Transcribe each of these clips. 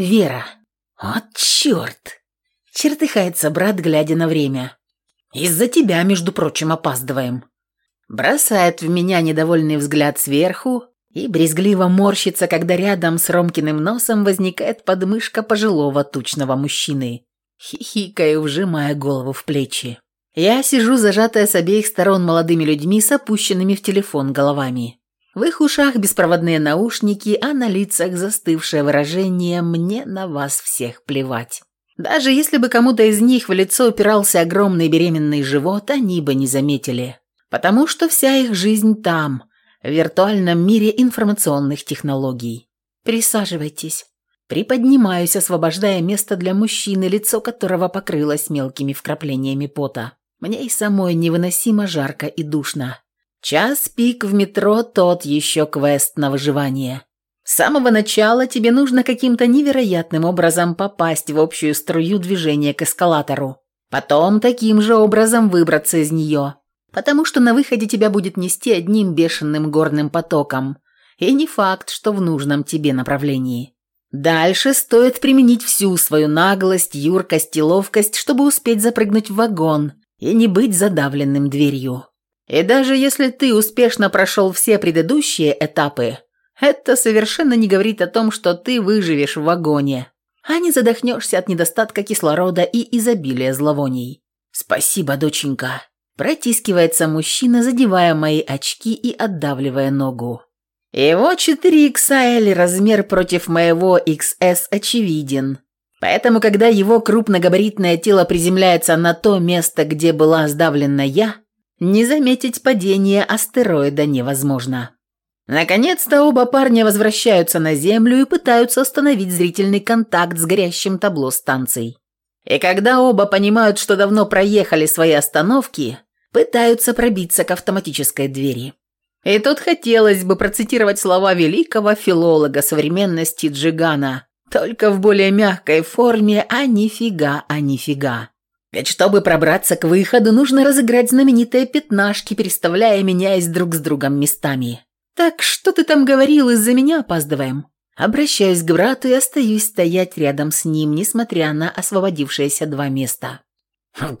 Вера. «От черт!» Чертыхается брат, глядя на время. «Из-за тебя, между прочим, опаздываем». Бросает в меня недовольный взгляд сверху и брезгливо морщится, когда рядом с Ромкиным носом возникает подмышка пожилого тучного мужчины. Хихикаю, вжимая голову в плечи. Я сижу, зажатая с обеих сторон молодыми людьми с опущенными в телефон головами. В их ушах беспроводные наушники, а на лицах застывшее выражение «мне на вас всех плевать». Даже если бы кому-то из них в лицо упирался огромный беременный живот, они бы не заметили. Потому что вся их жизнь там, в виртуальном мире информационных технологий. Присаживайтесь. Приподнимаюсь, освобождая место для мужчины, лицо которого покрылось мелкими вкраплениями пота. Мне и самой невыносимо жарко и душно. Час пик в метро – тот еще квест на выживание. С самого начала тебе нужно каким-то невероятным образом попасть в общую струю движения к эскалатору. Потом таким же образом выбраться из нее. Потому что на выходе тебя будет нести одним бешеным горным потоком. И не факт, что в нужном тебе направлении. Дальше стоит применить всю свою наглость, юркость и ловкость, чтобы успеть запрыгнуть в вагон и не быть задавленным дверью. И даже если ты успешно прошел все предыдущие этапы, это совершенно не говорит о том, что ты выживешь в вагоне, а не задохнешься от недостатка кислорода и изобилия зловоний. Спасибо, доченька. Протискивается мужчина, задевая мои очки и отдавливая ногу. Его 4XL размер против моего XS очевиден. Поэтому, когда его крупногабаритное тело приземляется на то место, где была сдавлена я, не заметить падение астероида невозможно. Наконец-то оба парня возвращаются на Землю и пытаются установить зрительный контакт с горящим табло станций. И когда оба понимают, что давно проехали свои остановки, пытаются пробиться к автоматической двери. И тут хотелось бы процитировать слова великого филолога современности Джигана, только в более мягкой форме «а нифига, а нифига». Ведь чтобы пробраться к выходу, нужно разыграть знаменитые пятнашки, переставляя, меняясь друг с другом местами. Так что ты там говорил, из-за меня опаздываем? Обращаюсь к брату и остаюсь стоять рядом с ним, несмотря на освободившиеся два места.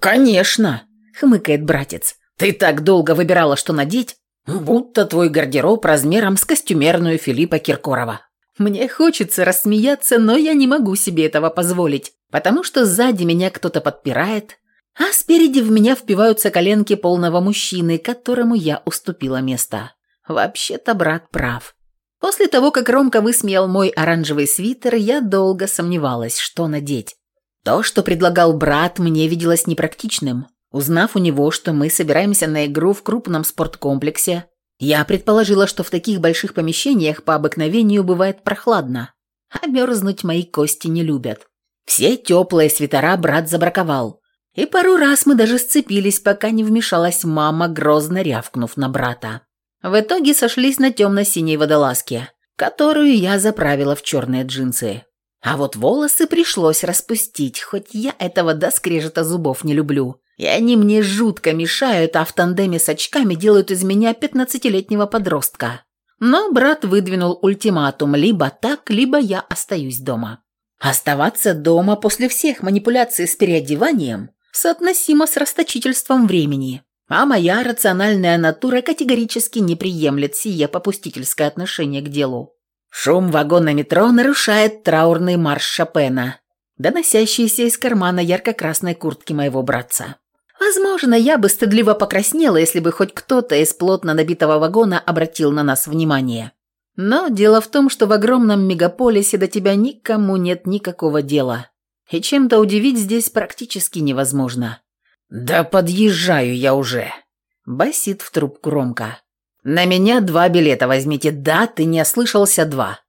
«Конечно!» — хмыкает братец. «Ты так долго выбирала, что надеть, будто твой гардероб размером с костюмерную Филиппа Киркорова». Мне хочется рассмеяться, но я не могу себе этого позволить, потому что сзади меня кто-то подпирает, а спереди в меня впиваются коленки полного мужчины, которому я уступила место. Вообще-то брат прав. После того, как Ромка высмеял мой оранжевый свитер, я долго сомневалась, что надеть. То, что предлагал брат, мне виделось непрактичным. Узнав у него, что мы собираемся на игру в крупном спорткомплексе, я предположила, что в таких больших помещениях по обыкновению бывает прохладно, а мерзнуть мои кости не любят. Все теплые свитера брат забраковал. И пару раз мы даже сцепились, пока не вмешалась мама, грозно рявкнув на брата. В итоге сошлись на темно-синей водолазке, которую я заправила в черные джинсы. А вот волосы пришлось распустить, хоть я этого до скрежета зубов не люблю. И они мне жутко мешают, а в тандеме с очками делают из меня пятнадцатилетнего подростка. Но брат выдвинул ультиматум, либо так, либо я остаюсь дома. Оставаться дома после всех манипуляций с переодеванием соотносимо с расточительством времени, а моя рациональная натура категорически не приемлет сие попустительское отношение к делу. Шум вагона метро нарушает траурный марш Шопена, доносящийся из кармана ярко-красной куртки моего братца. Возможно, я бы стыдливо покраснела, если бы хоть кто-то из плотно набитого вагона обратил на нас внимание. Но дело в том, что в огромном мегаполисе до тебя никому нет никакого дела. И чем-то удивить здесь практически невозможно. «Да подъезжаю я уже», – басит в трубку Ромка. «На меня два билета возьмите. Да, ты не ослышался, два.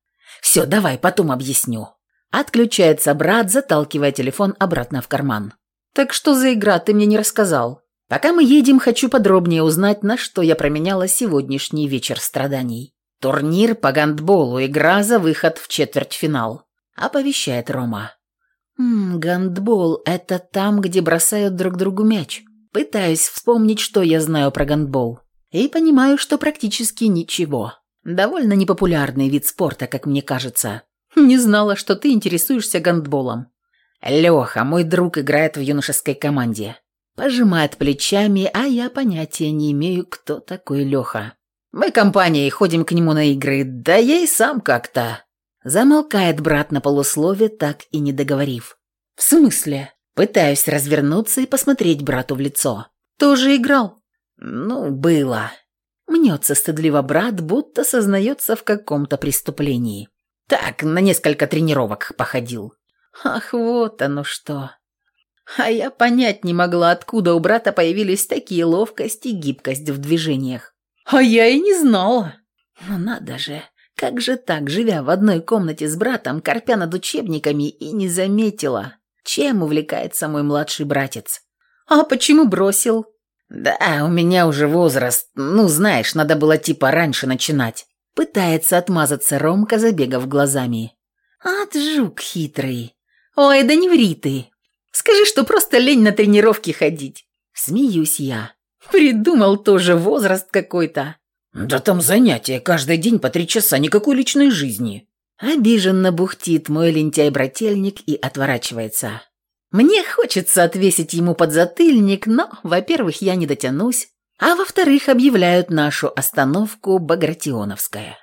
Все, давай, потом объясню». Отключается брат, заталкивая телефон обратно в карман. Так что за игра ты мне не рассказал? Пока мы едем, хочу подробнее узнать, на что я променяла сегодняшний вечер страданий. Турнир по гандболу, игра за выход в четвертьфинал. Оповещает Рома. «Ммм, гандбол – это там, где бросают друг другу мяч. Пытаюсь вспомнить, что я знаю про гандбол. И понимаю, что практически ничего. Довольно непопулярный вид спорта, как мне кажется. Не знала, что ты интересуешься гандболом. Леха, мой друг, играет в юношеской команде. Пожимает плечами, а я понятия не имею, кто такой Леха. Мы компанией ходим к нему на игры, да я и сам как-то. Замолкает брат на полуслове, так и не договорив. В смысле? Пытаюсь развернуться и посмотреть брату в лицо. Тоже играл? Ну, было. Мнется стыдливо брат, будто сознается в каком-то преступлении. Так, на несколько тренировок походил. Ах, вот оно что. А я понять не могла, откуда у брата появились такие ловкость и гибкость в движениях. А я и не знала. Ну надо же, как же так, живя в одной комнате с братом, корпя над учебниками, и не заметила, чем увлекается мой младший братец. А почему бросил? Да, у меня уже возраст, ну знаешь, надо было типа раньше начинать. Пытается отмазаться Ромка, забегав глазами. «Ат, жук хитрый! Ой, да не ври ты! Скажи, что просто лень на тренировки ходить!» Смеюсь я. Придумал тоже возраст какой-то. «Да там занятия каждый день по три часа, никакой личной жизни!» Обиженно бухтит мой лентяй-брательник и отворачивается. Мне хочется отвесить ему подзатыльник, но, во-первых, я не дотянусь, а во-вторых, объявляют нашу остановку Багратионовская.